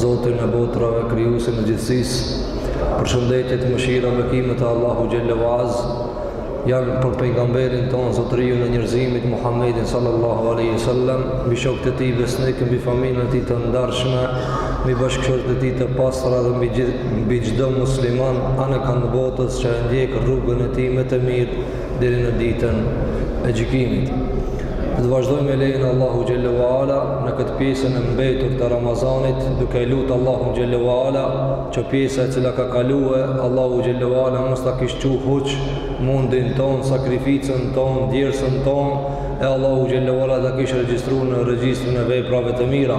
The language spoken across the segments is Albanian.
Zotin e botrave, krijuesin e gjithësisë. Përshëndetje të, mëshira bekimet e Allahut xhelle ue azze janë për pejgamberin tonë zotëriun e njerëzimit Muhammedin sallallahu alaihi wasallam, mbi shokët e tij besnikë, mbi familjen e tij të ndarshme, mbi bashkëshortët e tij të pastra dhe mbi çdo musliman anekënd botës që e ndjek rrugën e tij më të mirë deri në ditën e gjykimit. Dhe të vazhdojmë me lejen e Allahu Gjellu Ala në këtë pjesën e mbetur të Ramazanit duke e lutë Allahu Gjellu Ala që pjesa e cila ka kaluë Allahu Gjellu Ala mos ta kish çu huq mundin tonë, sakrificën tonë, djersën tonë e Allahu Gjellu Ala ta kish regjistru në regjistrin e veprave të mira.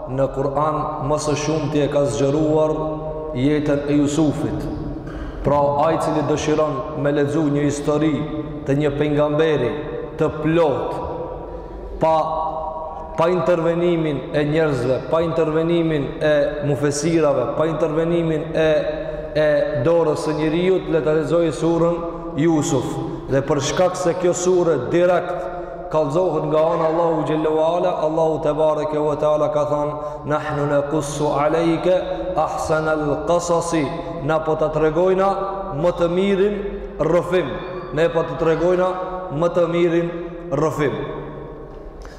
Në Kur'an më së shumti e ka zgjeruar jetën e Jusufit. Pra ai i cili dëshiron me lexu një histori të një pejgamberi të plotë pa pa intervenimin e njerëzve, pa intervenimin e mufesirave, pa intervenimin e e dorës së njeriut, le ta lexojë surën Jusuf. Dhe për shkak se kjo sure direkt kallëzohet nga ana e Allahut Gjellu Ala, Allahu tebareke ue teala ka thanë, nahnu nekussu alejke ahsenel kasasi, na po ta tregojna më të mirin rrëfim, ne po të tregojna më të mirin rrëfim.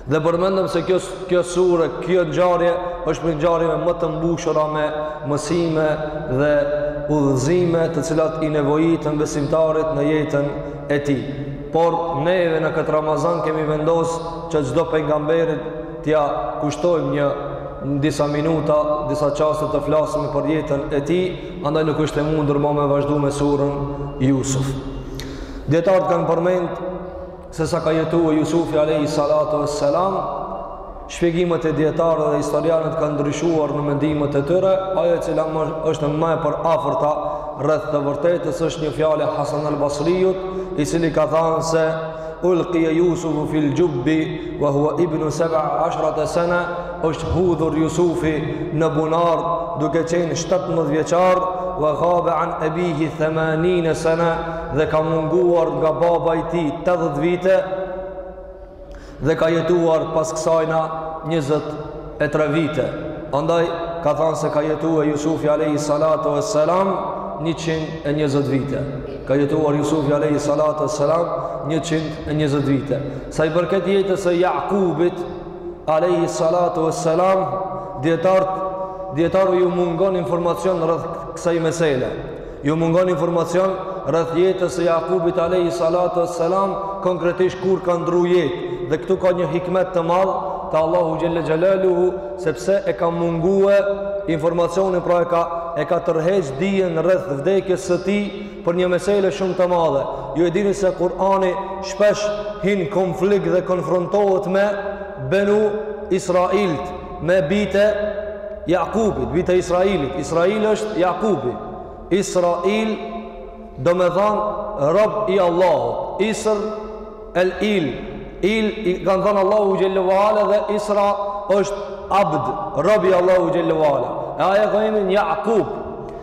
Dhe përmendëm se kjo, kjo sure, kjo ngjarje, është prej ngjarjeve më të mbushura me mësime dhe udhëzime të cilat i nevojitën besimtarit në jetën e tij. Por neve në këtë Ramazan kemi vendos që çdo pejgamberit t'ia kushtojmë një disa minuta, disa çaste të flasim për jetën e tij, andaj nuk është e mundur ma me vazhdu me surën Jusuf. Dijetarët kanë përmend se sa ka jetue Jusufi a.s. Shpjegimet e dijetarëve dhe historianët kanë ndryshuar në mendimet e tyre, ajo e cila më është më e përafërta rreth të vërtetës është një fjalë e Hasan al-Basriut, i cili ka thanë se Ulqiya Yusuf fi al-jubbi wa huwa ibn 17 sana, është hudhur Yusufi në bunar duke qenë 17 vjeçar, wa ghaba an abihi 80 sana dhe ka munguar nga baba i tij 80 vite. dhe ka jetuar pas kësajna 23 vite andaj ka thanë se ka jetue Jusufi alejhi salatu ue selam 120 vite ka jetuar Jusufi alejhi salatu ue selam 120 vite sa i përket jetës së Jakubit alejhi salatu ue selam dijetarët dijetarëve ju mungon informacion rreth kësaj mesele Ju mungon informacion rreth jetës së Jakubit alayhi salatu wassalam, konkretisht kur ka ndru jetë. Dhe këtu ka një hikmet të madh të Allahu xhelle xhelaluhu, sepse e ka mungue informacionin pra e ka e ka tërheq dijen rreth vdekjes së tij për një mesele shumë të madhe. Ju e dini se Kur'ani shpesh hin konflikt dhe konfrontohet me Benu Israilt, Me bijtë e Jakubit, bijtë e Israilit. Israil është Jakubi. Israil do me thanë rob i Allahut. Isr el il. Il i kanë thanë Allahut xhelle ue ala dhe Isra është abd, rob i Allahut xhelle ue ala. E ai e ka emnin Jakub.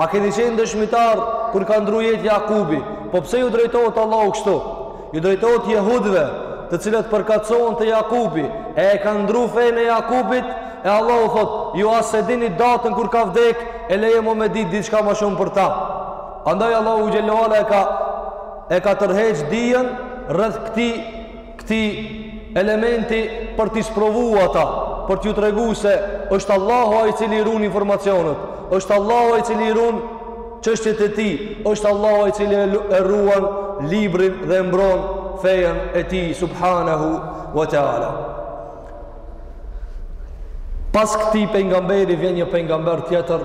A keni qenë dëshmitar kur ka ndru jetë Jakubi? Po pse ju drejtohet Allahu kështu? Ju drejtohet jehudve, të cilët përkatësohen te Jakubi, e e kanë ndru fejnë e Jakubit, e Allahu thotë, ju as s'e dini datën kur ka vdek, e leje mo me ditë diçka ma shumë për ta. Andaj Allahu xhelle ue ala e ka, e ka tërheq dijen rreth këtij këtij elementi për t'i sprovu ata, për t'ju tregu se është Allahu ai i cili i run informacionet, është Allahu ai i cili i run çështjet e tij, është Allahu ai i cili e ruan librin dhe e mbron fejën e tij, subhanahu wa ta'ala. Pas këtij pejgamberi vjen një pejgamber tjetër,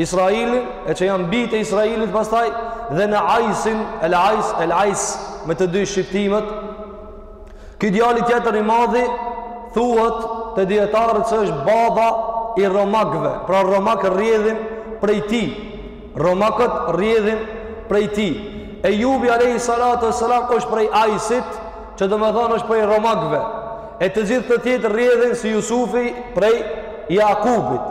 Israilin, e që janë bijtë e Israilit pastaj, dhe në Ajsin, El Ais, El Ais, me të dy shqiptimet, ky djali tjetër i madhi, thuhet te dijetarët që është baba i Romakve, pra Romakët rrjedhin prej tij, Romakët rrjedhin prej tij, Ejubi alayhi salatu wassalam është prej Aisit, që do me thonë është prej Romakve, e të gjithë të tjerët rrjedhin si Jusufi prej Jakubit,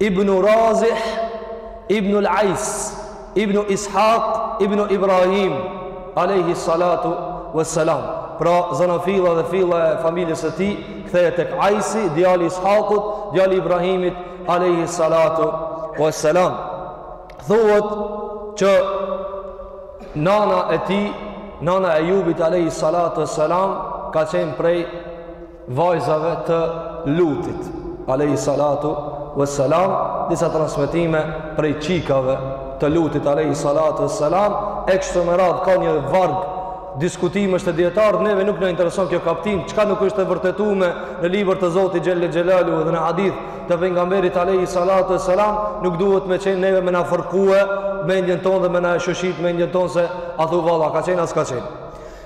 Ibn Razih, Ibn Al-Ais, Ibn Ishaq, Ibn Ibrahim, alayhi salatu wassalam. Pra zanafilla dhe filla e familjes së tij kthehet tek Aisi, djali i Ishaqut, djali i Ibrahimit, alayhi salatu wassalam. Thuhet që nana e tij, nana e Ejubit alayhi salatu wassalam, ka qenë prej vajzave të Lutit alejhi salatu vesselam disa transmetime prej çikave të Lutit alejhi salatu vesselam e kështu me radhë ka një varg diskutimesh te dijetarët neve nuk na intereson kjo kaptinë çka nuk është e vërtetume në libër të Zotit xhelle xhelaluhu dhe në hadith të pejgamberit alejhi salatu vesselam nuk duhet me qenë neve me na fërkue mendjen tonë dhe me na e shoshit mendjen tonë se a thu valla ka qenë a s'ka qenë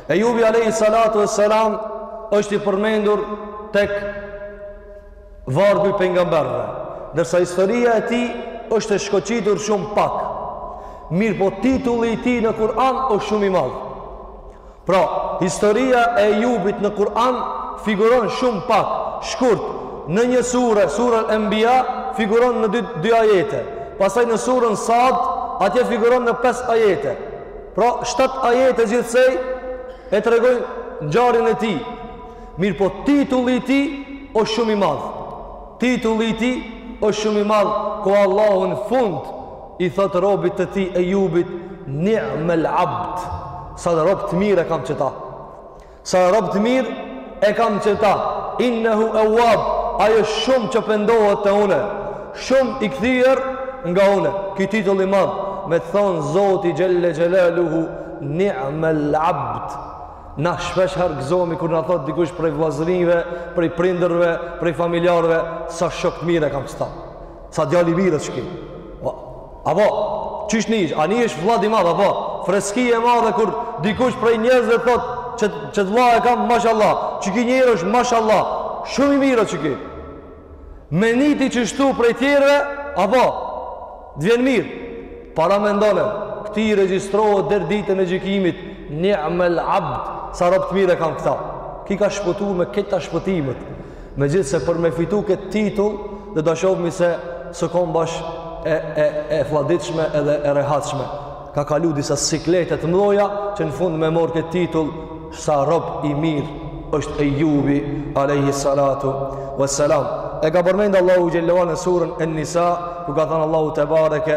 Ejubi alayhi salatu wassalam është i përmendur tek vargu i pejgamberëve, ndërsa historia e tij është e shkoqitur shumë pak. Mirëpo titulli i tij në Kur'an është shumë i madh. Pra, historia e Ejubit në Kur'an figuron shumë pak, shkurt, në një sure, surën Enbiya, figuron në dy, dy ajete. Pastaj në surën Sad, atje figuron në pesë ajete. Pra, shtatë ajete gjithsej e tregojnë ngjarjen e tij. Mirëpo titulli i tij o shumë i madh. Titulli i tij o shumë i madh ku Allahu në fund i thotë robit të tij Ejubit ni'mel abd. Sa rob të mirë e kam qëta. Sa rob të mirë e kam qëta, innehu ewab, ai o shumë që pendohet te une, shumë i kthyer nga une, ki titull i madh, me të thonë Zoti Xhelle Xhelaluhu, ni'mel abd, na shpesh herë gëzomi kur na thotë dikush prej vlazërinve, prej prindërve, prej familjarëve, sa shok të mirë e kam qëta. Sa djalë i mirë është qëky. Po, apo qysh nihesh, a është flladi i madh apo freski e madhe kur dikush prej njerëzve thot që qët vëlla e kam mashallah, qëky njeri është mashallah, shumë i mirë është qëky. Me ni ti qështu prej tjerëve, apo të vjen mirë. Paramendone, këtij i regjistrohet deri ditën e gjykimit, ni'mal abd, sa rob të mirë e kam këta. Ki ka shpëtu me këta shpëtimet. Megjithëse për me fitu këtë titull, do ta shofmi se s'u kon bash e, e, e fladitshme edhe e rehatshme. Ka kalu disa siklete t'mdhoja që në fund me marrë këtë titull sa rob i mirë është Ejubi alejhi salatu ve selam. E ka përmend Allahu xhelle wa ala në surën En-Nisa, ku ka thënë Allahu tebareke,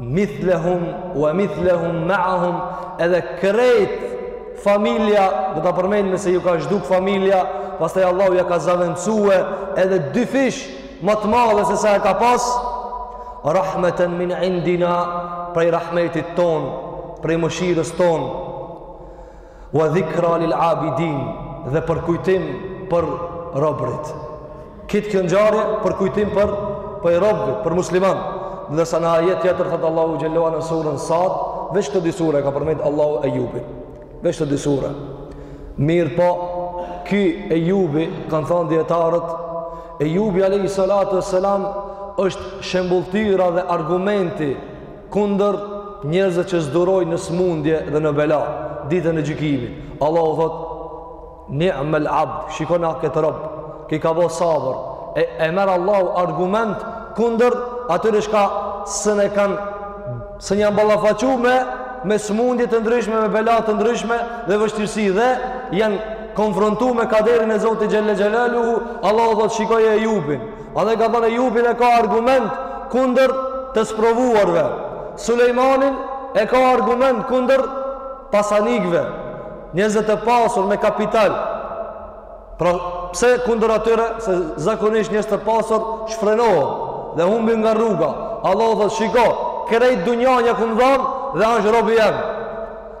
mithlehum wa mithlehum ma'ahum edhe krejt familja do ta përmendim se ju ka zhduk familja pastaj Allahu ja ka zavendësue edhe dy fish më të madhe se sa e ka pas rahmeten min indina prej rahmetit ton prej mëshirës ton Wa dhikra lil abidin dhe përkujtim për robrit. Kit kjo ngjarje përkujtim për për robrit, për muslimanë. Ndërsa në ajet tjetër thot Allahu xhelle wa ala në surën Sad, veç këto dy sure ka përmend Allahu Ejubin. Veç këto dy sure. Mirëpo, ky Ejubi, kanë thonë dijetarët, Ejubi a.s. është shembëlltyra dhe argumenti Kundër njerëzve që s'durojnë në smundje dhe në bela, ditën e gjykimit. Allahu thot, ni'mel abd, shikone këtë rob, ki ka bo sabër, e, e merë Allahu argument kundër atyre çka se ne kanë, se janë ballafaqu me, me smundje të ndryshme, me bela të ndryshme dhe vështirësi dhe janë konfrontu me kaderin e Zotit Xhelle Xhelaluhu, Allahu thot, shikoje Ejubin, A dhe ka thënë Ejubin e ka argument kundër të sprovuarve. Sulejmanin e ka argument kundër pasanikve. Njerëzit e pasur me kapital. Pra, pse kundër atyre, se zakonisht njerëzit e pasur shfrenohen dhe humbin nga rruga. Allahu thotë shiko, krejt dunjan ia kem dhan dhe është robi jem.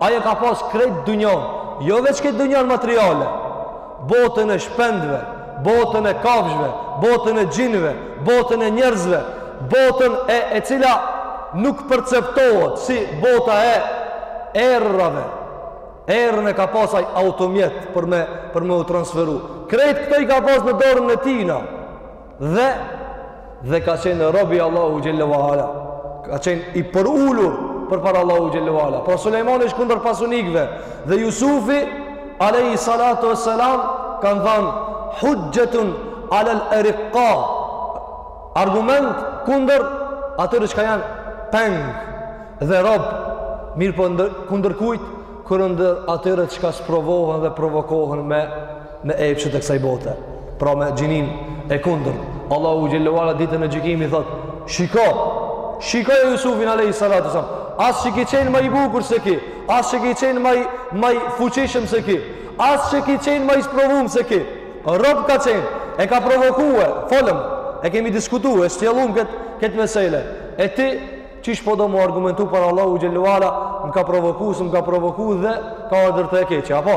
Ai e ka pas krejt dynjanë, jo veç këtë dynjanë materiale, botën e shpendëve, botën e kafshëve, botën e xhinëve, botën e njerëzve, botën e e cila nuk perceptohet si bota e erërave. Erën e ka pas ai automjet për me për me u transferu. Krejt këto i ka pas në dorën e tijna. Dhe dhe ka qenë rob i Allahut xhelle ue ala. Ka qenë i përulur përpara Allahut xhelle ue ala. Pra Sulejmani është kundër pasanikëve dhe Jusufi alejhi salatu uesselam kanë thënë huxhxhetun alel erikka. Argument kundër atyre çka janë peng dhe rob mirëpo ndër, kundër kujt kundër atyre çka sprovohen dhe provokohen me me epshet e kësaj bote pra me gjinin e kundërt Allahu xhelle ue ala ditën e gjykimit i thot shiko shikoje Jusufin alejhi salatu selam as që ki qenë ma i bukur se ki as që ki qenë ma i, ma i fuqishëm se ki as që ki qenë ma i sprovum se ki rob ka qenë e ka provokue folëm e kemi diskutu e shtjellum këtë kët mesele e ti qysh po do m'u argumentu para Allahut xhelle ue ala më ka provoku s'më ka provoku dhe ka ardh te e keqe apo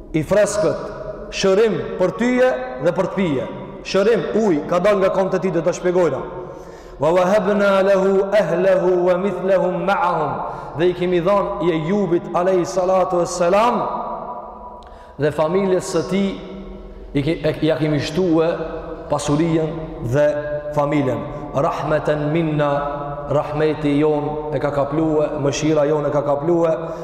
I freskët, shërim për tyje dhe për të pi, e. Shërim, uj, ka dal nga komt e tij, do ta shpjegojna. Wa wahabna lehu ehlehu wa mithlehum ma'ahum. Dhe i kemi dhan Ejubit, alejhi salatu ue selam, dhe familjes së tij, i, ke, e, ia kemi shtue pasurien dhe familjen. Rahmeten minna, rahmeti jonë e ka kaplue, mëshira jonë e ka kaplue,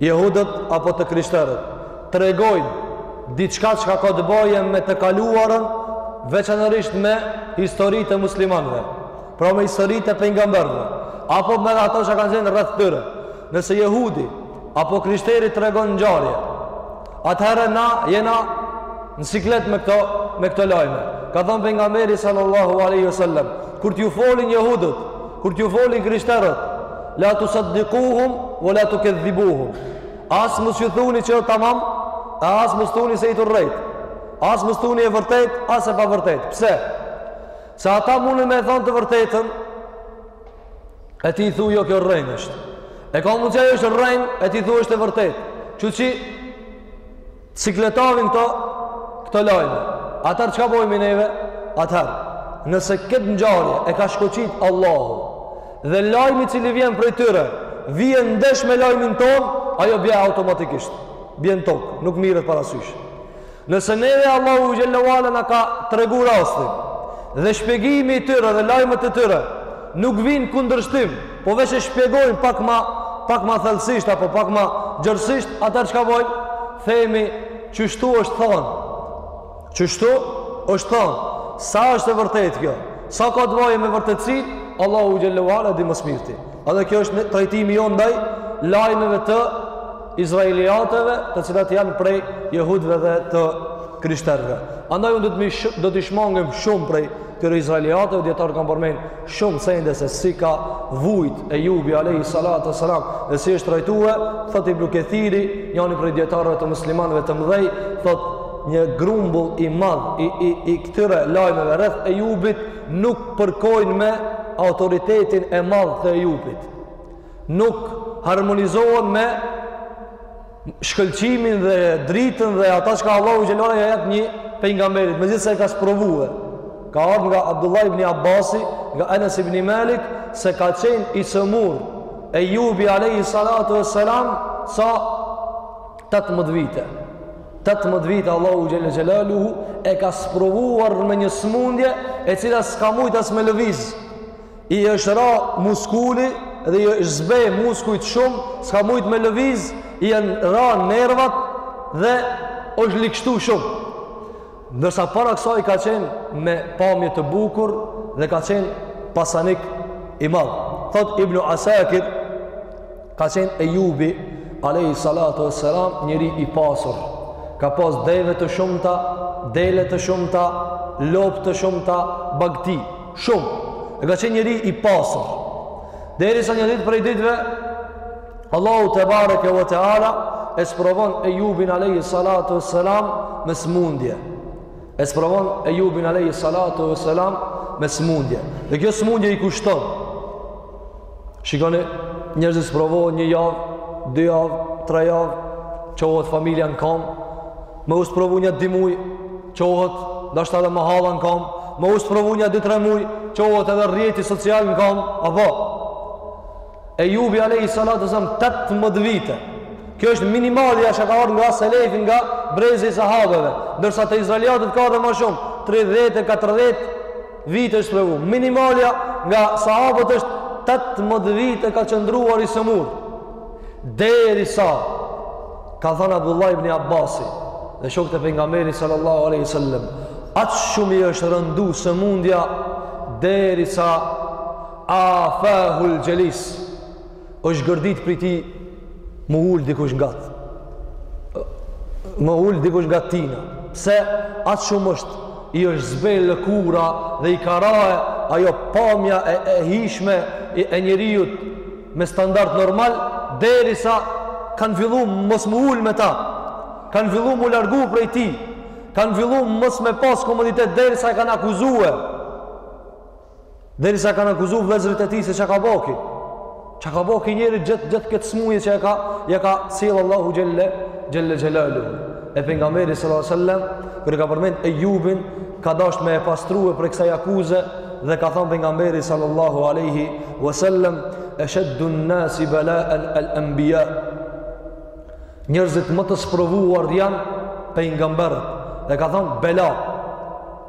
Jehudët apo të krishterët tregojnë diçka çka ka të bëjë me të kaluarën, veçanërisht me historitë e muslimanëve, pra me historitë e pejgamberëve, apo me ato që kanë qenë rreth tyre. Nëse jehudi apo krishteri tregon ngjarje Atëherë na jena në siklet me këto, me këto lajme. Ka thonë pejgamberi sallallahu alejhi ve selam, kur t'ju folin jehudët, kur t'ju folin krishterët, la tusaddikuhum, ve la tukedhibuhum. As mos ju thuni që o tamam, e as mos thuni se je tu rrejt. As mos thuni e vërtetë, as e pavërtetë. Pse? Se ata munden me e thonë të vërtetën, e ti i thu jo kjo rrejnë është e ka mundësi ajo është rrejnë e ti i thu është e vërtetë qysh siklet na vijnë këto këto lajme atëherë çka bojmë neve atëherë nëse këtë ngjarje e ka shkoqit Allahu dhe lajmi i cili vjen prej tyre vjen ndesh me lajmin tonë ajo bje automatikisht bjen në tokë nuk mirret parasysh Nëse neve Allahu xhel-le ve ala na ka tregu rastin dhe shpjegimi i tyre dhe lajmët e tyre nuk vijnë n'kundërshtim, po veç e shpjegojnë pak ma pak ma thellësisht apo pak ma gjerësisht, atëherë çka bojmë? Themi qështu është thonë. Qështu është thonë. Sa është e vërtetë kjo? Sa ka të boje me vërtetësinë? Allahu xhel-le ve ala e di ma së miri. Edhe kjo është trajtimi jonë ndaj lajmeve të israiliateve të cilat janë prej jehudve dhe të krishterve. Andaj unë do t'i shmangem shumë prej këtyre israiliateve, dijetarët kanë përmend shumë sende se si ka vujt Ejubi alejhi salatu ve selam dhe si është trajtue, thotë Ibnu Kethiri, njani prej dijetarëve të muslimanve të mdhej, thotë një grumbull i madh i, i, i këtyre lajmeve rreth Ejubit, nuk përkojnë me autoritetin e madh të Ejubit. Nuk harmonizohen me shkëlqimin dhe dritën dhe ata çka Allahu xhel-le ve ala ja jep një pejgamberit, megjithëse e ka sprovue. Ka ardhë nga Abdullah ibn Abbasi, nga Enes ibn Malik se ka qenë i sëmurë Ejubi alejhi salatu ve selam sa 18 vite. Tetëmbëdhjetë vite Allahu xhel-le xhelaluhu e ka sprovuar me një smundje e cila s'ka mujt as me lëviz. I është ra muskuli dhe i është zbe muskujt shumë, s'ka mujt me lëviz, i janë ra nervat dhe është ligështu shumë. Ndërsa para kësaj ka qenë me pamje të bukur dhe ka qenë pasanik i madh. Thotë Ibnu Asakir, Ka qenë Ejubi, alejhi salatu ve selam, njeri i pasur. Ka pas deve të shumta, dele të shumta, lopë të shumta, bagti, shumë. E ka qenë njeri i pasur. Derisa një ditë prej ditëve, Allahu tebareke ve teala, e sprovon Ejubin alejhi salatu ve selam me smundje. E sprovon Ejubin alejhi salatu ve selam me smundje. Dhe kjo smundje i kushton. Shikoni, njerëzit sprovohen një javë, dy javë, tre javë, çohet familja në kam, me u sprovu nja dy muj, çohet ndoshta edhe mahala në kam, me u sprovu nja dy tre muj, çohet edhe rrjeti social në kam, apo. Ejubi alejhi salatu selam, tetëmdhetë vite. Kjo është minimalja që ka ardh nga selefi, nga brezi i sahabeve, ndërsa te izraeliatet ka dhe ma shumë, 30 e 40, Vite është sprovu. Minimalja nga sahabët është 18 vite ka qëndruar i sëmurë. Derisa, ka thënë Abdullah ibn Abbasi, dhe shokët e pejgamberit sallallahu aleyhi wasallem, aq shumë i është rëndu sëmundja, derisa afehul xhelis, është gërdit prej tij m'u ul dikush ngat m'u ul dikush ngat tina se aq shumë është i është zbeh lëkura dhe i ka ra ajo pamja e, e hishme e, e njeriut me standard normal derisa kanë fillu mos m'u ul me ta kanë fillu m'u largu prej tij kanë fillu mos me pas komoditet derisa e kanë akuzue Derisa e kanë akuzu vëllezërit e tij se çka ka bo ky. Çka ka bo ky njeri gjithë gjith këtë smuje që e ka, ja ka sjellë Allahu xhelle, xhelle xhelaluhu. E pejgamberi sallallahu sallam, kur e ka përmend Ejubin, ka dasht me e pastrue prej kësaj akuze, dhe ka thonë pejgamberi sallallahu aleyhi wasallam, esheddun nasi belaen el embija. Njërzit më të sprovuar janë pejgamberët, dhe ka thonë bela,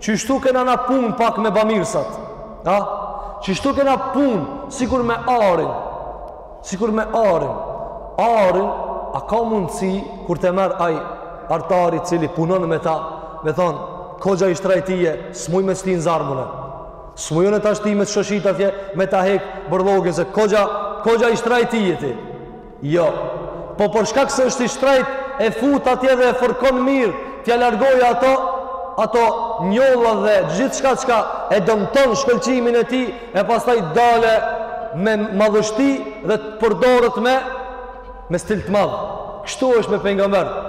Qështu kena na punë pak me bamirësat. Ha? Qështu kena punë sikur me arin. Sikur me arin. Arin, a ka mundësi kur ta merr ai artari cili punon me ta, me thonë, koxha i shtrajt je, s'muj me t'shti në zjarm une. S'muj une tashti me t'shoshit atje, me ta hek bërllogun, se koxha, koxha i shtrajt je ti. Jo. Po për shkak se është i shtrajt, e fut atje dhe e fërkon mirë, t'ia largojë ato, ato njolla dhe gjithçka çka e dëmton shkëlqimin e tij, e pastaj dale me madhështi dhe të përdoret me, me stil të madh. Kështu është me pejgamberë.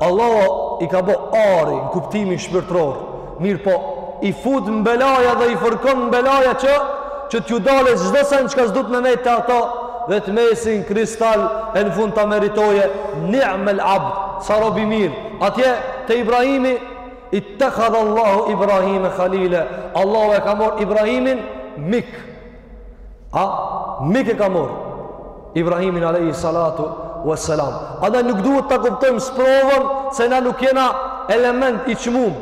Allahu i ka bo ari në kuptimin shpirtëror, mirëpo i fut në belaja dhe i fërkon në belaja që, që t'ju dale çdo sen çka s'duhet me nejt te ato dhe të mesin kristal e në fund ta meritojnë ni'mel abd, sa rob i mirë. Atje te Ibrahimi, ittehadha Allahu Ibrahime halile, Allahu e ka mor Ibrahimin mik, A mik e ka marr Ibrahimin alayhi salatu wassalam. Andaj nuk duhet ta kuptojmë sprovën se na nuk jena element i çmum.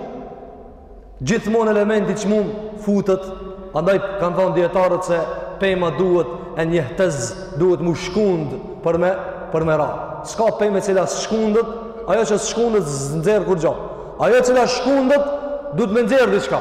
Gjithmonë element i çmum futet. Andaj kanë thënë dietarët se pema duhet e njehtëz, duhet mu shkund për me për me ra. S'ka pemë e cila shkundet, ajo që s'shkundet s'nxjerr kurgjo. Ajo e cila shkundet duhet me nxjerr diçka.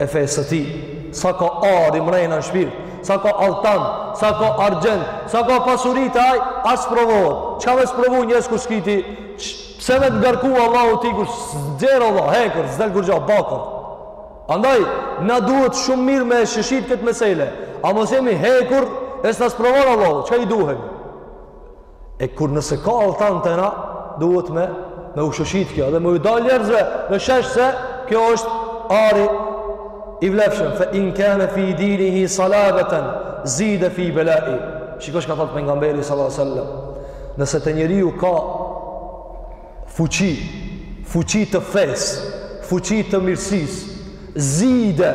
e fesë së tij, sa ka ari mrena në shpirt, sa ka altan, sa ka argjend, sa ka pasuri te aj, a sprovohet. Çka me sprovu nëse kur s'ki ti, pse me të ngarku Allahu ti kur s'nxjerr Allah, hekër, s'del kurgja, bakër. Andaj, na duhet shumë mirë me shoshit këtë mesele, a mos jemi hekur, e s'na sprovon Allahu, çka i duhemi? E kur nëse ka altan te na, duhet me, me u shoshit kjo, dhe me ju dalë njerëzve, në shesh se kjo është ari i vlefshëm, fe in kane fi dinihi salabeten, zide fi belai. Shiko çka thotë pejgamberi sallallahu sallam, nëse te njeriu ka fuqi, fuqi të fesë, fuqi të mirësisë, zide,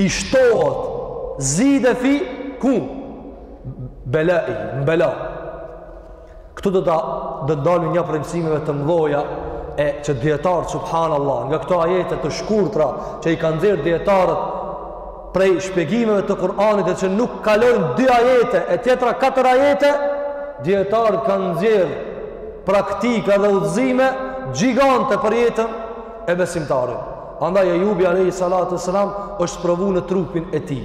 i shtohet, zide fi ku, belai, në bela. Këtu do të do të ndalmi një prej mësimeve të mëdha e që dietarët subhanallah nga këto ajete të shkurtra që i kanë nxjerrë dietarët prej shpjegimeve të Kur'anit që nuk kalojnë dy ajete e tjetra katër ajete dietarët kanë nxjerrë praktika dhe udhëzime gjigante për jetën e besimtarit. Andaj Ejubi a.s. është provu në trupin e tij.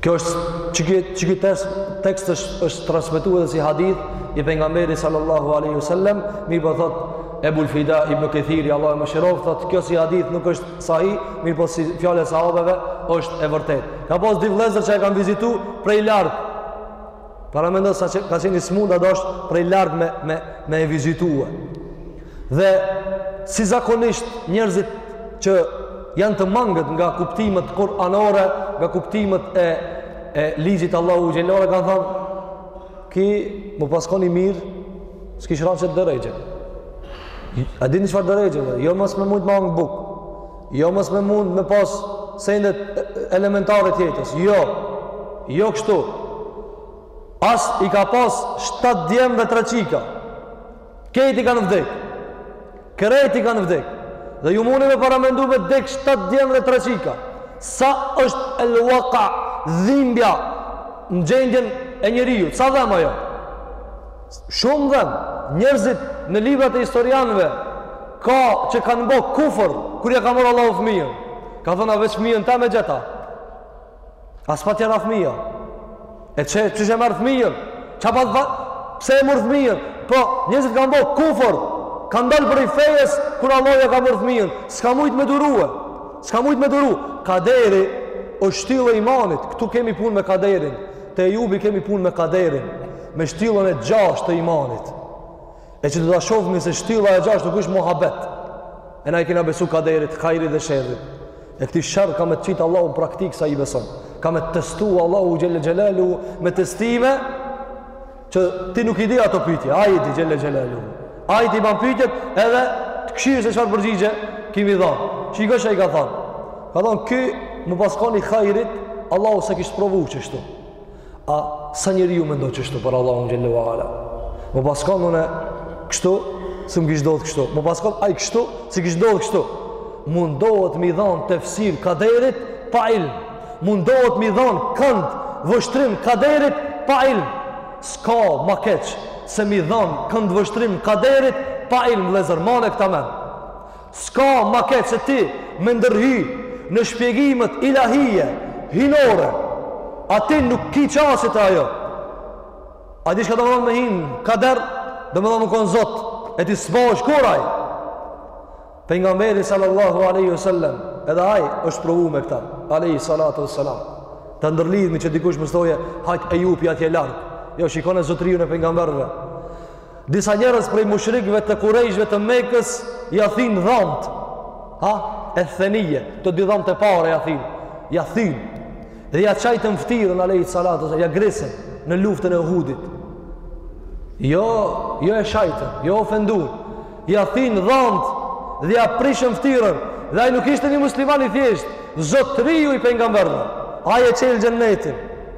Kjo është që ki, që ki test, tekst është, është transmitu edhe si hadith i pejgamberit sallallahu aleyhi ve sellem, mirëpo thot Ebul Fida ibn Kethiri, Allahu e mëshiroftë, thot kjo si hadith nuk është sahih, mirëpo si fjalë e sahabeve është e vërtetë. Ka pas dy vllezër që e kanë vizitu prej larg, Paramendo sa që ka qenë i smund ata erdhën prej larg me, me, me e vizitue. Dhe si zakonisht njerëzit që janë të mangët nga kuptimet kuranore, nga kuptimet e, e ligjit Allahu qiellore, kanë thanë, ky me pas kon i mirë, s'kish ra n'qet derexhe. A dini çfarë derexhe? Jo mos me mujtë me hangër bukë. Jo mos me mund me pas sendet elementare të jetës. Jo. Jo kështu. Ai i ka pas 7 djem dhe 3 çika. Krejt i kanë vdek. Krejt i kanë vdek. Dhe ju mundi me paramendu me dek 7 djem dhe 3 çika. Sa është el waka dhimbja në gjendjen e njeriut. Sa dhemb ajo? Shumë dhem, njerëzit në librat e historianëve ka që kanë bë kufër kur ja ka marrë Allahu fëmijën. Ka thënë a veç fëmijën tem e gjet a? A s'pa tjera fëmija. E çe qysh e merr fëmijën? Ça pa pse e marr fëmijën? Po, njerëzit kanë bë kufër. Kanë dalë prej fejes kur Allahu ja ka marrë fëmijën. S'ka mujt me durue. S'ka mujt me duru. Kaderi është shtyllë e imanit. Ktu kemi punë me kaderin. Te Ejubi kemi punë me kaderin. me shtyllën e gjashtë të imanit. E që do ta shofmi se shtylla e gjashtë nuk është muhabet. E na i kena besu kaderit, hajrit dhe sherrit. E këti sherr ka me të qit Allahu n'praktikë sa i beson. Ka me të testu Allahu xhel-le xhelaluhu me testime që ti nuk i di ato pytje. Ai i di xhel-le xhelaluhu. Ai t'i ban pytjet edhe të kshyr se çfarë përgjigje ki me dhanë. Që i gësha i ka thanë. Ka thanë, ky mu pas konë i hajrit, Allahu s'e kish provu qështu. A sa njeri ju mendoj qështu për Allahun xhel-le ve ala? Mu pas konë une kështu, s'më kish ndodh kështu. Mu pas konë aj kështu, s'i kish ndodh kështu. Mundohet me i dhanë tefsir kaderit pa ilm. Mundohet me i dhanë këndvështrim kaderit pa ilm. S'ka ma keq se me i dhanë këndvështrim kaderit pa ilm. Vllezër, mane këta n'men. S'ka ma keq se ti me ndërhy në shpjegimet ilahije, hyjnore. A ti nuk ki qasje te ajo. A di shka domethonë me hi n'kader, domethonë mu konë zot, e ti s'bahesh kurrë ai. Pejgamberi sallallahu aleyhi sallam, edhe aj është provu me këta, aleyhi sallatu sallam. Ta ndërlidhmi që dikush mos thoje, hajt Ejupi atje lartë. Jo, shikone zotriun e pejgamberve. Disa njerëz prej mushrikëve të Kurejshve të Mekës ja thyn dhamt. Ha, e thenije, të dy dhamt e parë ja thyn. Ja thyn. Dhe ja çajtën ftyrën alejhi salatu, ja grisën në luftën e Uhudit. Jo, jo e shajtën, jo ofendun. Ja thyn dhamt dhe ja prishën ftyrën. Dhe ai nuk ishte një musliman i thjeshtë, zotriu i pejgamberve. Ai e çel xhenetin.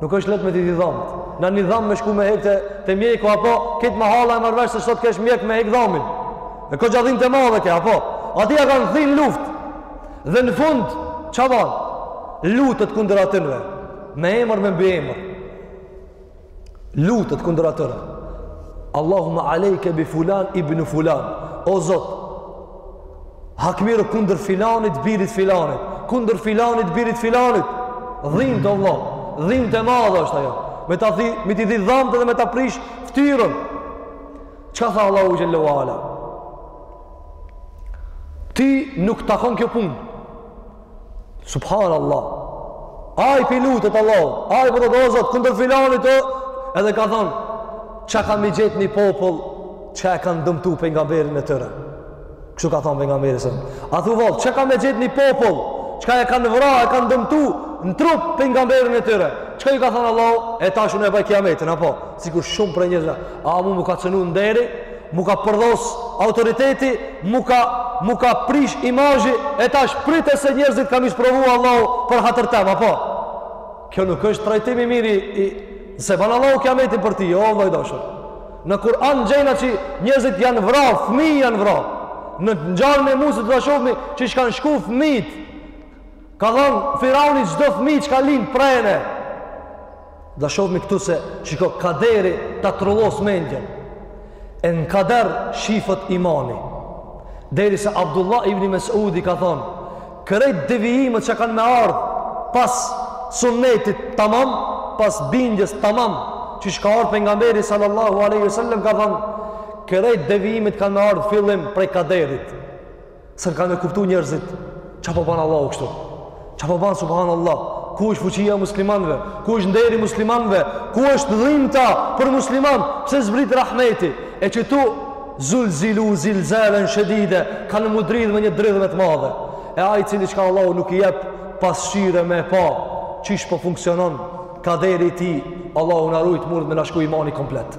Nuk është lehtë me t'i thy dhamt. Na një dham me shku me hekë te, te mjeku, apo krejt mahalla e merr vesh se sot kesh n'mjek me hekë dhamin. E goxha dhimt e madhe ke, apo? Atij ja kanë thy n'luftë. Dhe në fund, ça ban? Lutet kundër atynve. Me emër me mbiemër. Lutet kundër atynve. Allahumma alejke bi fulan ibn fulan. O Zotë, Hakmirru kundër filanit, birit filanit, kundër filanit, birit filanit, dhimt, vlla, dhimt e madhe është ajo, me ta thy, me t'i thy dhamt dhe me ta prish ftyrën. Çka tha Allahu xhel-le ve ala? Ty nuk t'takon kjo punë, Subhan Allah. Ai pi lutet Allahut. Ai po të dozat kundër filanit të edhe ka thon çka ka mi gjet ni popull çka e kanë dëmtu pejgamberin e tyre. Kështu ka thon pejgamberi. A thu vallë, çka ka mi gjet ni popull çka e kanë vra, e kanë dëmtu në trup pejgamberin e tyre. Çka ju ka thon Allahu e tash unë e baj kiametin apo sikur shumë prej njerëzve. A mu m'u ka cenu nderi? Mu ka përdhos autoriteti, mu ka, mu ka prish imazhi, e tash prite se njerëzit ka me i sprovu Allahu për hatër tem, apo? Kjo nuk është trajtim i mirë i... S'e ban Allahu kiametin për ty, o vlla i dashur. Në Kur'an gjejna që njerëzit janë vra, fmi janë vra. Në ngjarjen e Musës do ta shohni qysh kanë shku fëmijt. Ka thanë Firauni çdo fëmijë që ka lind prene. Do shohmi këtu se shiko kaderi ta trullos mendjen. E në kader shifet imani. Derisa Abdullah ibn Mesudi ka thonë, krejt devijimet që kanë me ardhë pas sunnetit tamam, pas bindjes tamam, qysh ka ardhë pejgamberi sallallahu aleyhi sallam ka thonë, krejt devijimet kanë me ardhë fillim prej kaderit. Se nuk kanë me kuptu njerëzit, çka po ban Allahu kështu? Çka po ban subhan Allah? Ku është fuqia muslimanve? Ku është nderi muslimanve? Ku është dhimta për musliman? Pse s'zbrit rahmeti? E qëtu zulzilu zilzelen shedide, kanë mu dridhë me një dridhme të madhe. E ai i cili çka Allahu nuk i jep basire me pa, qysh po funksionon kaderi i tij, Allahu na rujtë munet me na shku imani komplet.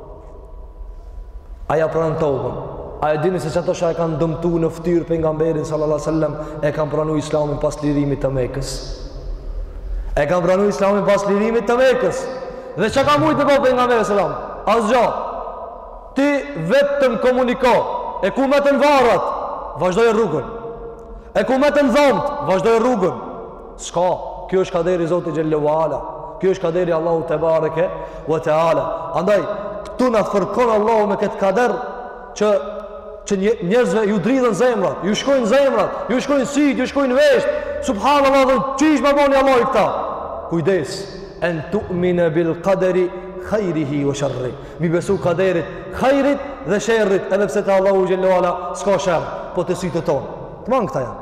A ja pranon teuben? A e dini se qato që e kanë dëmtu në ftyrë pejgamberin sallallahu sallam e kanë pranu islamin pas lirimit të mekës? E kanë pranu islamin pas lirimit të mekës? Dhe çka ka mujtë të bojë pejgamberi sallam? Asgjo, ti vetëm komuniko, e ku metën varrat, vazhdoje rrugën. E ku metën dhamtë, vazhdoje rrugën. S'ka, kjo është kaderi i Zotit xhele ve ala, kjo është kaderi i Allahut tebareke ve teala. Andaj, këtu na fërkon Allahu me këtë kader që, që njerëzve ju dridhen zemrat, ju shkojnë zemrat, ju shkojnë sytë, ju shkojnë vesht, subhan Allah dhe qysh ma boni Allahi këta? Kujdes, en tu mine bil kaderi hajrihi ve sherri. Mi besu kaderit hajrit dhe sherrit, edhe pse te Allahu xhele ve ala, s'ka sherr, po te sytë tonë. Taman këta janë.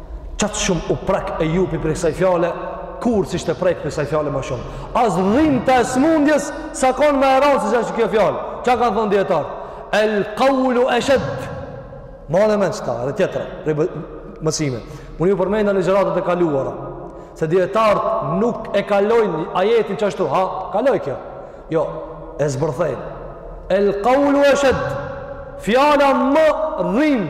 Qaq shumë u prek Ejubi prej kësaj fjale, kurrë s'ishte prek prej kësaj fjale më shumë. As dhimta e smundjes, s'o konë ma e ranë, si qëkjo fjalë. Ça kanë thonë dijetarët? El kaulu eshedd. Mane në mend qëta, edhe tjetra, ribë mësime. Unë ju përmenda në ligjëratat e kaluara, se dijetarët nuk e kalojnë ajetin qashtu, ha, kaloj kjo. Jo, e zbërthejnë. El kaulu eshedd. Fjala më dhimë,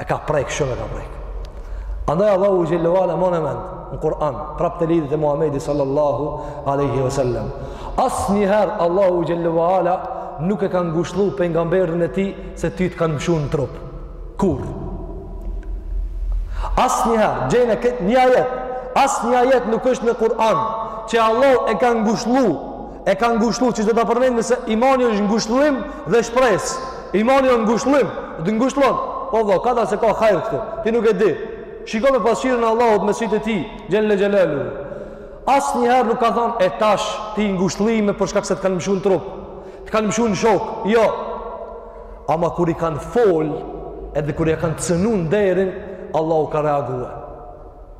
e ka prekë, shumë e ka prekë. Andaj Allahu xhelle ve ala, mane mend, në Kur'an, prap të lidhë te Muhammedi sallallahu aleyhi wa sallam. Asnjëherë Allahu xhelle ve ala nuk e ka ngushllu pejgamberin e tij se ty të kanë mëshu në trup. Kurrë. Asnjëherë, gjene këtë një ajet, asnjë ajet nuk është në Kur'an, që Allahu e ka ngushllu e ka ngushëllu, siç do ta përmendim se imani është ngushëllim dhe shpresë, imani është ngushëllim, e të ngushëllon, po dhe, kada se ka hajr këtu, ti nuk e di, shiko me pasqyrën e Allahut me sytë e tij, xhelle xhelaluhu, asnjëherë nuk ka thonë, e tash ti ngushëllime për shkak se të kanë mëshu në trup, të kanë mëshu në shokë, jo, ama kur i kanë folë, edhe kur i kanë cënu nderin, Allahu ka reagua,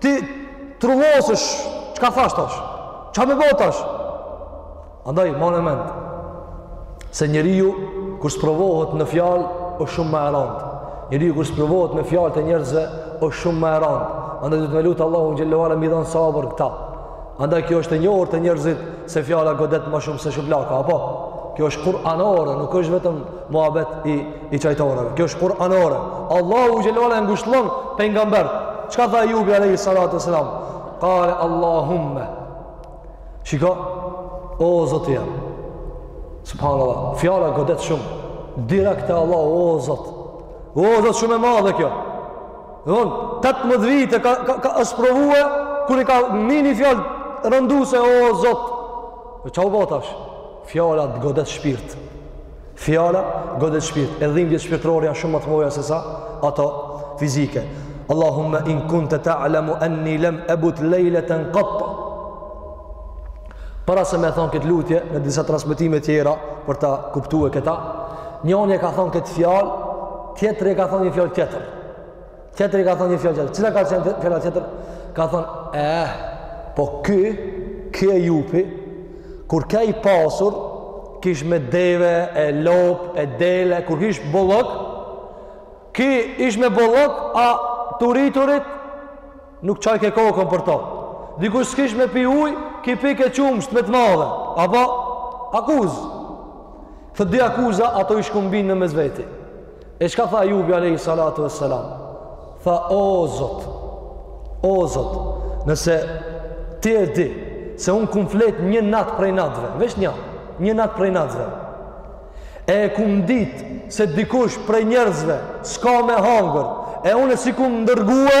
Ti traumosesh, çka thash tash? Ça me bo tash? Andaj, mane mend, se njeriu, kur sprovohet me fjalë, është shumë ma e randë. Njeriu, kur sprovohet me fjalë të njerëzve, është shumë ma e randë. Andaj, duhet me lutë Allahun xhelle ve ala, m'i dhanë sabër këta. Andaj, kjo është e njohur te njerëzit, se fjala godet më shumë se shuplaka, apo? Kjo është kuranore, nuk është vetëm Muhabet i, i çajtoreve. Kjo është kuranore. Allahu xhelle ve ala e ngushllon pejgambert. Çka tha Ejubi alejhi salatu ve selam? Kale Allahumme. Shiko, o Zoti jem. Subhanallah, fjala godet shumë. Direkt te Allahu, o Zot. O Zot shumë e madhe kjo. Dhe thonë, 18 vite ka, ka, ka është sprovue, kur i ka ni ni fjalë rënduse, o Zot. Dhe ça u bo tash? Fjala të godet shpirt. Fjala godet shpirt. E dhimbjet shpirtërore janë shumë më të mdhaja se sa ato fizike. Allahumma in kunta ta'lamu anni lam abit laylatan qat. Para se me thonë këtë lutje në disa transmetime të tjera për ta kuptuar këta, njëri e ka thonë këtë fjalë, tjetri e ka thonë një fjalë tjetër. Tjetri ka thonë një fjalë tjetër. Cila ka qenë fjala tjetër? Ka thonë, e, eh, po ky, ky Ejupi, kur ke i pasur, kish me deve, e lop, e dele, kur kish bollëk, ky ish me bollëk, a t'uriturit, nuk çajke kokën për to. Dikush s'kish me pi uj, ky pike qumsht me të madhe. Apo, akuzë. Thë dy akuza, ato i shkëmbin në mes veti. E çka tha Ajubi alayhi salatu wassalam? Tha o Zot, o Zot, nëse ti e di se un kum flejt një nat prej natëve, veç një, një nat prej natëve. E kum dit se dikush prej njerëzve s'ka me hangër, e unë s'i kum ndërgue,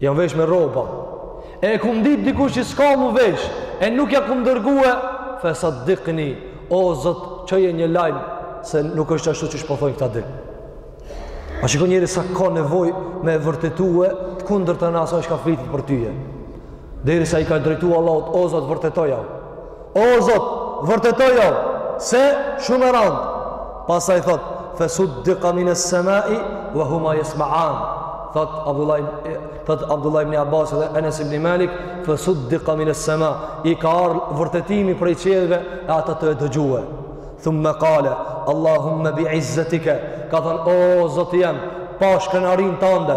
Jam vesh me rroba. E e kum dit dikush që s'ka m'u vesh, e nuk ja kum dërgue, fesaddiqni, o zot, çoje një lajm, se nuk është ashtu qysh po thojnë këta dy. A shiko njeri sa ka nevojë me e vërtetue, të kundërtën asaj çka flitet për tyje. Derisa i ka drejtu Allahut, o zot, vërtetoja. O Zot, vërtetoje, se, shumë e randë. Pastaj thot, fesuddiqa min as-sama'i wa huma yasma'an. Thot Abdullah ibn thot Abdullah ibn Abbas dhe Enes ibn Malik, fesuddiqa min as-sama', i ka ardh vërtetimi prej qiellve e ata tue dëgjue. Thumma qala, Allahumma bi'izzatika, ka thanë, o Zoti jem, pash krenarinë tande.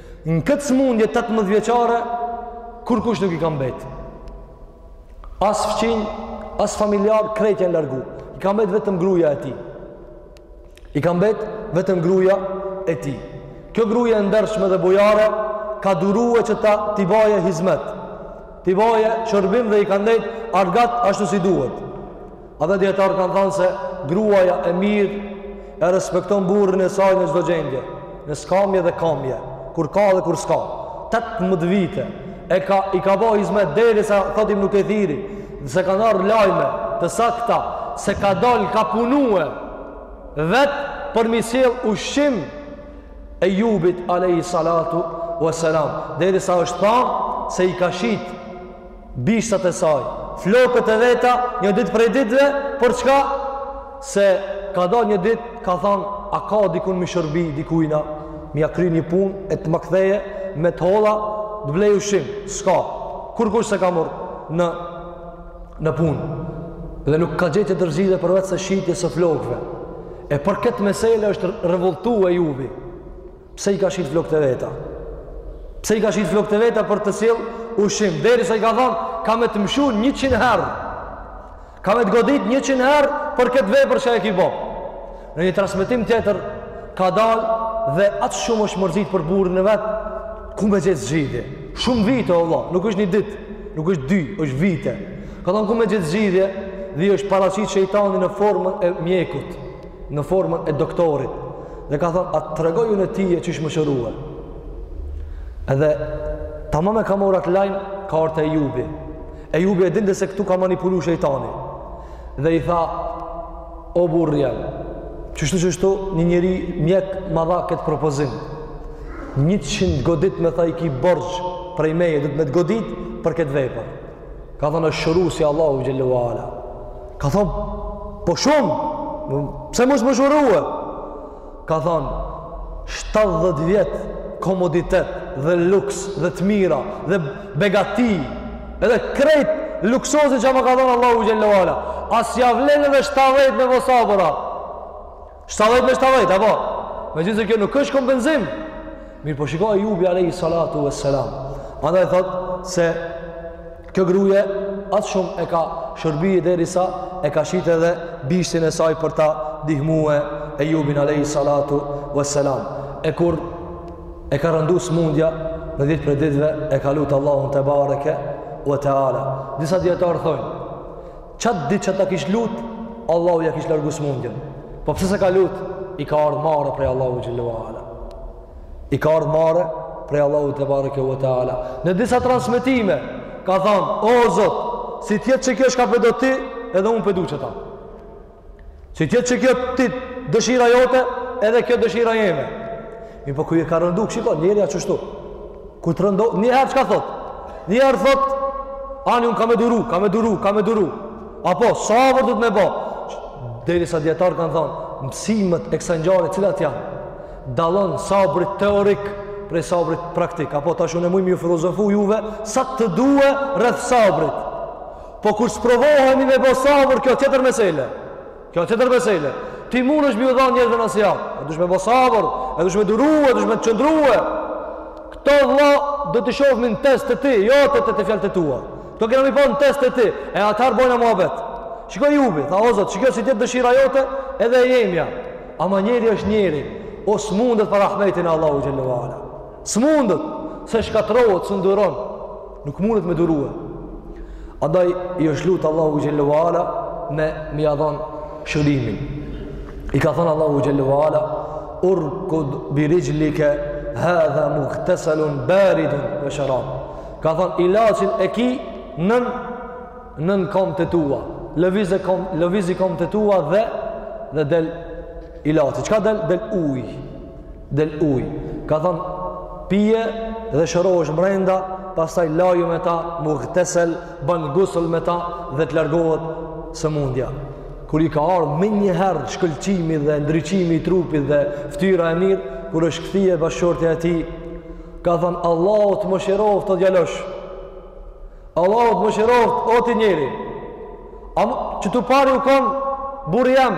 Në këtë smundje 18 vjeçare kurkush nuk i ka mbet. As fqinj, as familjar krejt janë largu. I ka mbet vetëm gruaja e tij. I ka mbet vetëm gruaja e tij. Kjo gruaja e ndershme dhe bujare ka durue që ta t'i bajë hizmet, t'i bajë shërbim dhe i ka ndejt argat ashtu si duhet. Edhe dijetarë kanë thanë se gruaja e mirë e respekton burrin e saj në çdo gjendje, në skamje dhe kamje, kur ka dhe kur s'ka. 18 vite e ka i ka bo hizmet derisa thotë Ibn Kathiri, se kanë ardh lajme të sakta se ka dal ka punue vet për m'i sjell ushqim Ejubit alayhi salatu wassalam, derisa është thanë se i ka shit Bishtat e saj, flokët e veta, një ditë prej ditëve, për çka? Se ka dalë një ditë, ka thonë, a ka dikun m'i shërby, dikujna, m'ia kry një punë, e të ma kthejë, me të holla, të blej ushim, s'ka, kurkush s'e ka marrë, në, në punë, dhe nuk ka gjet tjetër zgjidhje përveç se shitje së flokëve, e për këtë mesele është revoltu Ejubi, Pse i ka shit flokët e veta? Pse i ka shit flokët e veta për të sill ushim? Derisa i ka thonë, kam me të mshu njëqind herë. Kam me të godit njëqind herë për këtë vepër që e ki bo. Në një transmetim tjetër, ka dal dhe atë shumë është mërzit për burrin e vet, ku me gjithë zgjidhje? Shumë vite, vallah, nuk është një ditë, nuk është dy, është vite. Ka thonë ku me gjithë zgjidhje, dhe i është paraqit shejtani në formën e mjekut. në formën e doktorit dhe ka thonë a të tregoj unë tyje qysh me shërue edhe tamam e ka marr atë lajm ka ardh te Ejubi Ejubi e dinte se këtu ka manipulu shejtani dhe i tha o burri jem qështu qështu një njeri mjek ma dha këtë propozim njëqind goditje tha i ki borxh prej meje do me të godit për këtë vepër Ka thonë është shuruesi Allahu xhel-le ue ala. Ka thënë, po shumë, pse mos me shurue? Ka thënë, 70 vjetë komoditet dhe luks dhe të mira dhe begati edhe krejt luksozi çka ma ka dhonë Allahu xhel-le ue ala. A s'ja vlen edhe 70 me bo sabër a? 70 me 70, apo? Megjithëse kjo nuk është kompenzim. Mirëpo shiko Ejubi alejhi salatu ue selam. Andaj thot se kjo gruje aq shumë e ka shërbi derisa e ka shit edhe bishtin e saj për ta ndihmue Ejubin alejhi salatu ue selam. E kur e ka rëndu sëmundja një ditë prej ditëve e ka lutë Allahun tebareke ue teala. Disa dijetarë thonë Çat dit që ta kish lut, Allahu ja kish largu smundjen. Po pse s'e ka lut, i ka ardhë marre prej Allahu xhel-le ue ala. I ka ardhë marre prej Allahu tebareke ue teala. Në disa transmetime, ka thanë, o Zot, si t'jetë që kjo çka pe do ti, edhe unë pe du qata. Si t'jetë që kjo ti dëshira jote, edhe kjo dëshira jeme. Mirëpo kur i ka rëndu, shiko njeri a qështu. Kur të rëndon, njëherë çka thot? Njëherë thot, ani unë ka me duru, ka me duru, ka me duru. Apo, sabër duhet me bo. Derisa dijetarë kanë thonë, mësimët e kësaj ngjarje, cilat janë? Dallon sabri teorik prej sabrit praktik. Apo, tash unë e muj me ju filozofu juve, sa të due rreth sabrit. Po kur sprovohemi me bo sabër, kjo tjetër mesele. Kjo tjetër mesele. Ti mundesh mi u dha njerëzve nasihat. E dush me bo sabër, e dush me duru, e dush me qëndrue. Këto vlla do t'i shofmi në teste ti, jo te te te fjalët e tua. Këto kena mi pa në teste ti, e atëher bojna muhabet. Shiko Ejubi, tha o Zot, qikjo si t'jetë dëshira jote, edhe e jemja. Ama njeri është njeri, o s'mundet pa rahmetin e Allahu xhel-le ue ala. S'mundet, se shkatrohet, s'e duron. Nuk mundet me durue. Andaj i është lutë Allahu xhel-le ue ala me mi ja dhon shurimin. I ka thonë Allahu xhel-le ue ala, urkud birixhlike hadha mugteselun baridun ue sherab. Ka thonë, ilaçin e ki nën, nën komt e tua. Lëvizi kom, lëvizi komt e tua dhe, dhe del ilaçi. Qka del? Del ujë. del uj ka thon pije dhe shërohesh mrenda pastaj laju me ta mughtesel ban gusl me ta dhe të largohet sëmundja kur i ka ardhë menjëherë shkëlqimi dhe ndriçimi i trupit dhe ftyra e mirë kur është kthie bashkëshortja e tij ka thon Allahu të mëshiroftë o djalosh Allahu të mëshiroftë o ti njeri Am, qëtu pari u kon burri jem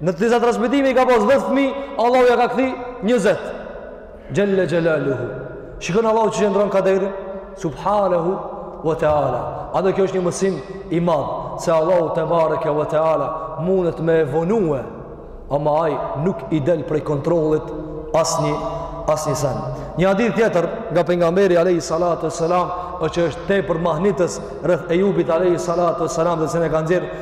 Në të disa transmetime i ka pas 10 fëmijë, Allahu ja ka kthi 20. Xhelle xhelaluhu. Shikon Allahu që e ndrron kaderin, subhanahu wa taala. A do kjo është një mësim i madh se Allahu te bareke wa taala mundet me e vonue, ama ai nuk i del prej kontrollit asnjë asnjë sen. Një hadith tjetër nga pejgamberi alayhi salatu wassalam, o që është tepër mahnitës rreth Ejubit alayhi salatu wassalam dhe se ne ka nxjerr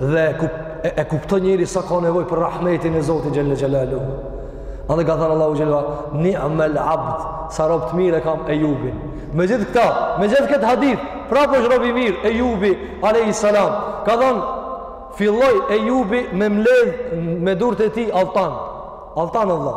dhe e, e kupton njeri sa ka nevoj për rahmetin e Zotit xhelle xhelaluhu andaj ka thënë Allahu xhelle ue ala ni'mal abd sa rob të mirë e kam Ejubin me gjithë këta, me gjithë këtë hadith prapë është rob i mirë Ejubi alejhi salam ka thënë filloi Ejubi me mledh me durët e tij altan altan Allah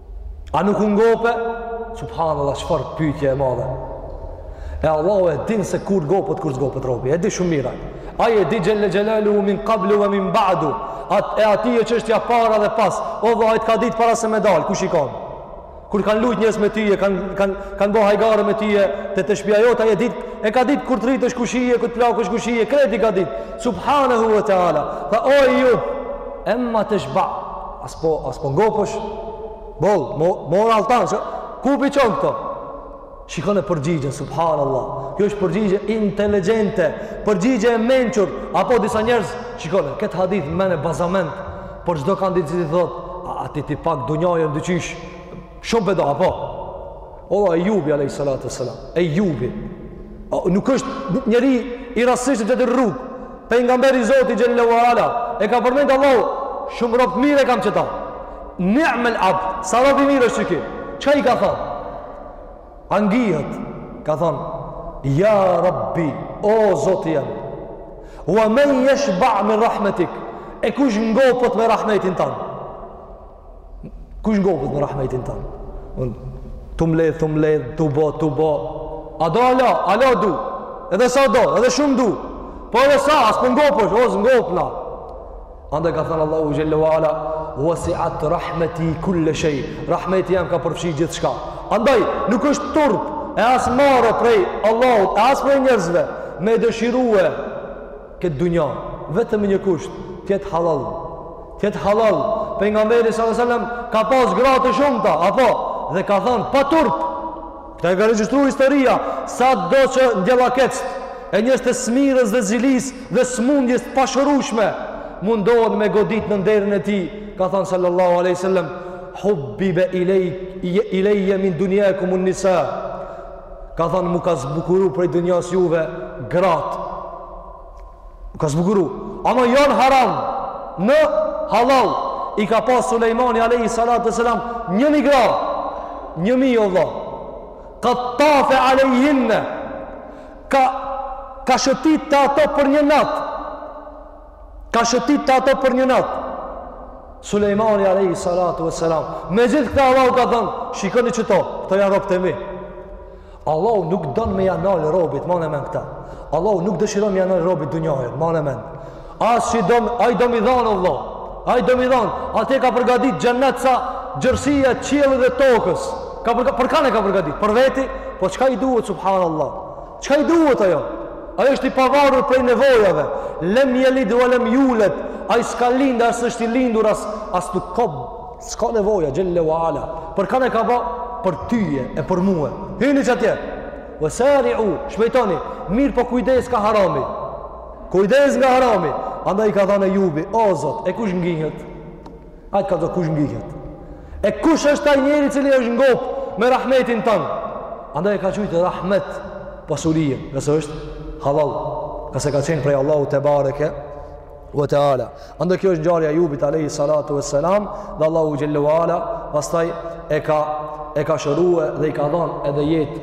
A nuk u ngope? Subhanallah, çfarë pyetje e madhe. E Allahu e din se kur ngopet, kur s'ngopet robi. E di shumë mirë. Ai e di xhelle xhelaluhu min qablu wa min ba'du. E atij e çështja para dhe pas. O valla, ka ditë para se me dal, kush je kan? Kur kanë lujt njerëz me ty, e kanë kanë kanë bo hajgare me ty, te te shtëpia jot ai e di, e ka ditë kur të rritesh kush je, kur të plakësh kush je, krejt i ka ditë. Subhanahu wa ta'ala. Tha o Ejub, emma teshba, A s'po, a s'po ngopësh. Boll, mo, mor altan, ku pi çon këto? Shikone përgjigjen, subhanallah. Kjo është përgjigje inteligente, përgjigje e mençur, apo disa njerëz, shikone, këtë hadith merre bazament, për çdo kand i cili thot, a, a ti ti pak dunjojën diqysh, shumë pe do, apo? O Ejubi alayhi salatu wassalam, Ejubi. O, nuk është njeri i rastësishëm në rrugë. Pejgamberi i Zotit xhelle ue ala e ka përmend Allahu, shumë rob t'mirë e kam qeta. Ni'mal abd, sa rob i mirë është ky. Çka i ka thënë? A ngihet, ka thënë, Ja Rabbi, o Zoti jam. Wa man yashba' min rahmatik? E kush ngopet me rahmetin tan? Kush ngopet me rahmetin tan? Tu mbledh, tu mbledh, tu bo, tu bo. A do ala, ala du. Edhe sa do, edhe shumë du. Po edhe sa, a s'po ngopësh, o s'ngopna. Andaj ka thënë Allahu xhelle ue ala, wasiat rahmeti kulle shej. Rahmeti jam ka përfshi gjithçka. Andaj, nuk është turp, e as marre prej Allahut, e as prej njerëzve, me e dëshirue, këtë dunja vetëm me një kusht të jetë halal të jetë halal pejgamberi sallallahu alajhi wasallam ka pas gra të shumta apo dhe ka thënë pa turp këtë e ka regjistruar historia sa do që ndjellakeqtë e njerëzit e smirës dhe zilisë dhe smundjes të pashërushme mundohen me godit në nderin e tij ka thënë sallallahu alajhi wasallam hubbibe ilejje min dunjakumun nisa ka thënë m'u ka zbukuru prej dunjas juve gratë. M'u ka zbukuru. Ama jo në haram, në hallall. I ka pas Sulejmani alejhi salatu ve selam një mijë gra, një mijë, o Allah. Kad tafe alejhinne, ka, ka shëtit te ato për një natë. ka shëtit te ato për një natë. Sulejmani alejhi salatu ve selam, me gjithë këta Allahu ka thënë, shikoni qëto, këto janë robtë e mi. Allahu nuk don me ja nal robit, mane men këta. Allahu nuk dëshiron me ja nal robit dunjanë, mane men. As që don, ai don me i dhanë Allah, ai don me i dhanë, atje ka përgadit xhennet sa gjerësia qiellit dhe tokës. Ka përga, për kanë e ka përgadit, për veti, po çka i duhet, subhanallah. Çka i duhet ajo? Ai është i pavarur prej nevojave. Lem jelid wa lem yulet. Ai s'ka lind, as është i lindur, as as nuk ka s'ka nevojë xhelle wa ala. Për kanë e ka ba për tyje e për mua. Hyni qatje. Wa sari'u, shpejtoni. Mirëpo kujdes nga harami. Kujdes nga harami. Andaj i ka thanë Ejubi, o Zot, e kush ngihet? Ai ka thanë kush ngihet. E kush është ai njeri i cili është ngop me rahmetin tand? Andaj e ka qujtë rahmet pasurinë, nëse është halal, nëse ka qenë prej Allahut tebareke ve teala. Andaj kjo është ngjarja e Ejubit alejhi salatu vesselam, dhe Allahu xhelle ve ala pastaj e ka e ka shërue dhe i ka dhanë edhe jetë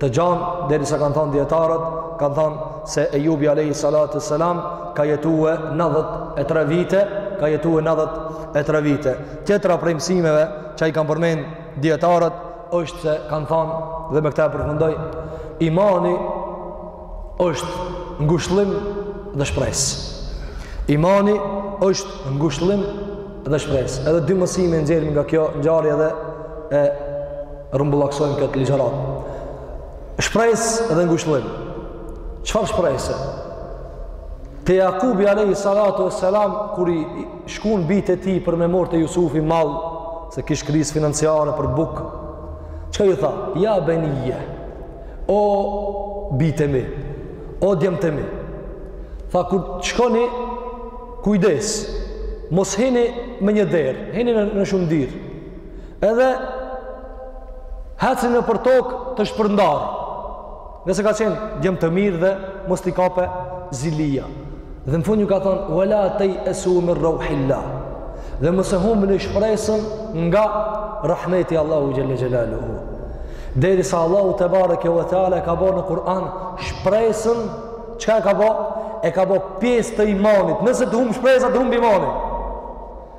të gjanë, derisa kanë thanë dijetarët, kanë thanë se Ejubi alejhi salatu ve selam, ka jetue nandhet e tre vite, ka jetue nandhet e tre vite. Tjetra prej mësimeve që i kanë përmend dijetarët, është se kanë thanë, dhe me këta e përfundoj, imani është ngushllim dhe shpresë. Imani është ngushllim dhe shpresë. Edhe dy mësime nxjerrim nga kjo ngjarje edhe e rrumbullaksojmë këtë ligjëratë. Shpresë dhe ngushëllim. Çfarë shprese? Te Jakubi alejhi salatu ve selam, kur i shkun bijtë e tij për me marrë te Jusufi mall, se kish krizë financiare për bukë, çka ju tha? Ja benije, o bijtë e mi, o djemtë e mi. Tha, kur të shkoni, kujdes, mos hini me një derë, hini në, në shumë dyer. edhe hecni nëpër tokë të shpërndarë. Se kanë qenë djem të mirë dhe mos t'i kape zilia. Dhe në fund ju ka thonë, ve la tejesu min rauhil-lah. Dhe mos e humbni shpresën nga rahmeti i Allahut xhelle xhelaluhu. Derisa Allahu tebareke ve teala e ka bo në Kur'an shpresën, çka e ka bo? E ka bo pjesë të imanit. Nëse të humb shpresa, të humb imani.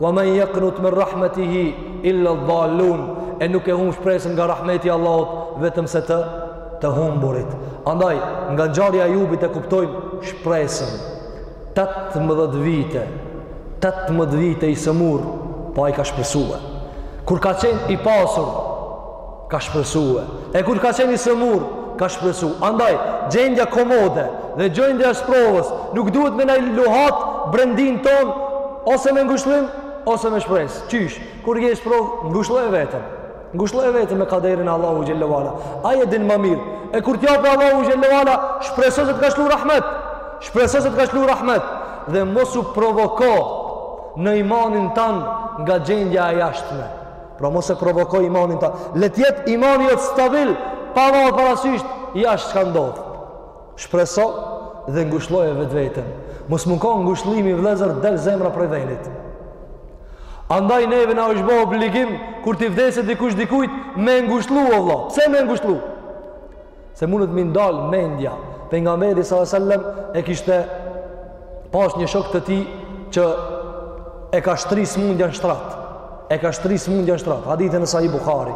Wa man yaqnut min rahmatihi illa dhallun. E nuk e humb shpresën nga rahmeti i Allahut vetëm se të të humburit. Andaj, nga ngjarja e Ejubit e kuptojmë shpresën. 18 vite, 18 vite i sëmur, pa po i ka shpresue. Kur ka qenë i pasur, ka shpresue. E kur ka qenë i sëmur, ka shpresu. Andaj, gjendja komode dhe gjendja e sprovës nuk duhet me na e luhat brendinë tonë ose me ngushllim, ose me shpresë. Qysh, kur je n'sprovë, ngushlloje veten. Ngushlloje veten me kaderin e Allahut xhel-le ue ala. Aj e din ma mirë. E kur t'jape Allahu xhel-le ue ala, shpreso se të ka shlu rahmet. Shpreso se të ka shlu rahmet. Dhe mos u provoko në imanin tan nga gjendja e jashtme. Pra mos e provoko imanin tan. Le të jetë imani jot stabil, pa marrë parasysh jashtë çka ndodh. Shpreso dhe ngushëlloje vetveten. Mos me kon ngushëllimi vëllazër del zemra prej venit. Andaj neve na është bo obligim kur t'i vdesë dikush dikujt me e ngushëllu o vlla. Pse me ngushëllu? se mundet m'i ndal mendja pejgamberi sallallahu alajhi wasallam e kishte pas një shok të tij që e ka shtri smundja në shtrat e ka shtri smundja në shtrat hadithi në Sahih Bukhari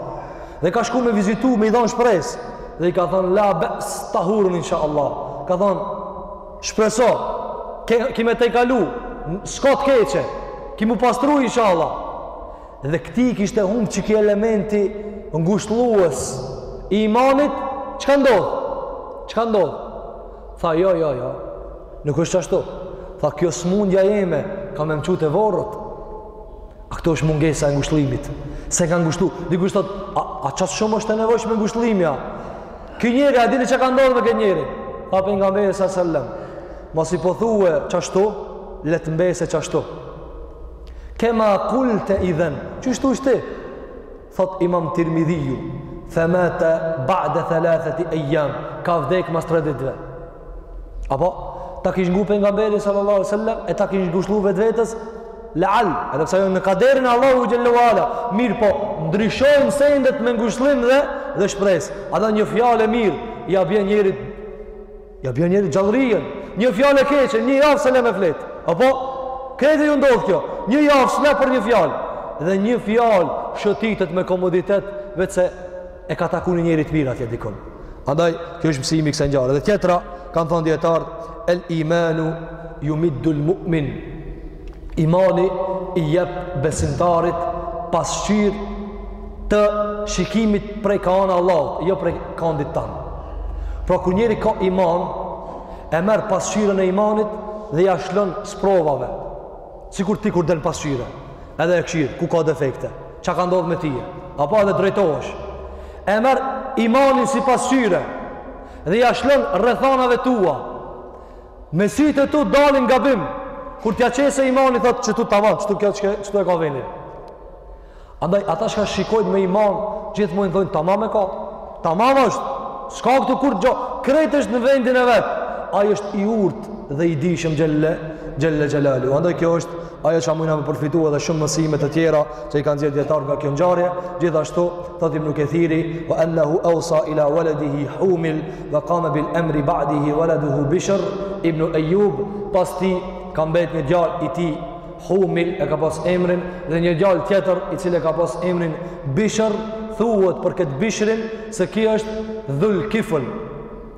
dhe ka shku me e vizitu me i dhanë shpresë dhe i ka thonë la bes tahurun insha Allah ka thonë shpreso ke, ki me tejkalu s'ka të keqe ki m'u pastru insha Allah Dhe këtij i kishte humbë qeky elementi ngushllues i imanit, çka ndodh? Çka ndodh? Tha, jo, jo, jo, nuk është qashtu. Tha, kjo smundja jeme, ka me m'çu te vorret. A këto është mungesa e ngushllimit. S'e ka ngushllu, dikush thot, a, a qaq shumë është e nevojshme ngushllimja? Ky njeri, a dini çka ka ndodhë me këtë njeri? Tha, pejgamberi sallallahu sellem, masi po thue qashtu, le të mbese qashtu. Kema kulte idhen, qashtu është ti? Thot imam tirmidhiju, femete ba'de thelathet i ejam, ka vdek mas tre ditve. Apo, ta kish ngu pejgamberin sallallahu sallam, e ta kish ngushllu vetveten, Leal, edhe pse jon në kaderin e Allahut xhel-le ue ala, mirëpo, ndryshojnë sendet me ngushëllim dhe dhe shpresë. Ata një fjalë e mirë ja bjen njerit Ja bjen njerit gjallërijen, një fjalë e keqe, një javë s'e le me flet. Apo krejtve ju ndodh kjo. Një javë s'fle për një fjalë dhe një fjalë shëtitet me komoditet veç se e ka taku një njeri të mirë atje dikun. Andaj, kjo është mësimi i kësaj ngjarje. Dhe tjetra, kanë thonë dijetarët, el imanu jumiddul mu'min. Imani i jep besimtarit pasqyrë të shikimit prej kah ana Allahut, jo prej këndit tanë. Pra kur njeri ka iman, e merr pasqyrën e imanit dhe ia lshon sprovave. Sikur ti kur del n'pasqyre, edhe e kshyr, ku ka defekte, ça ka ndodhë me tyje, apo edhe drejtohesh. E merr imanin si pasqyre dhe ia lshon rrethanave tua. Me sytë e tu dalin gabim. Kur t'ja qesësh imanin, thot qëtu tamam, qëtu kjo qëtu e ka vendin. Andaj, ata çka shikojnë me iman, gjithmonë thojnë, tamam e ka. Tamam është. S'ka këtu kurrgjo. Krejt është në vendin e vet. Ai është i urtë dhe i dijshëm xhel-le, xhel-le xhelaluhu. Andaj, kjo është ajo ça mujna me përfitu edhe shumë mësime të tjera që i kanë nxjerrë dijetarët nga kjo ngjarje, gjithashtu, thot Ibnu Kethiri, ve ennehu eusa ila waledihi humil, wa qama bil amri ba'dihi waladuhu bishr ibnu ayyub pas tij ka mbet një djalë i tij humil e ka pas emrin dhe një djalë tjetër i cili ka pas emrin bishr thuhet për këtë bishrin se ky është dhul kifl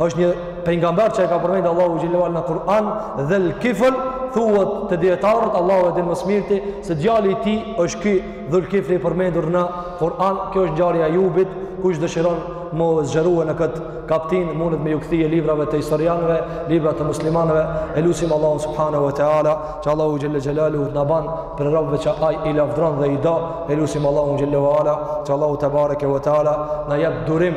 është një pejgamber që e ka përmendur Allahu xhelalu në Kur'an dhul kifl thuhet te dijetarët Allahu e din më së miri se djali i tij është ky Dhul-Kifli i përmendur në Kur'an, kjo është ngjarja e Ejubit, kush dëshiron më zgjerue në këtë kaptin, mundet me ju kthy librave të historianve, librat e muslimanve, e lusim Allahun Subhanahu wa Teala, që Allahu Xhel-le Xhelaluhu të na ban prej robëve që ai i lavdron dhe i do, e lusim Allahun Xhel-le wa Ala, që Allahu Tebareke wa Teala na jap durim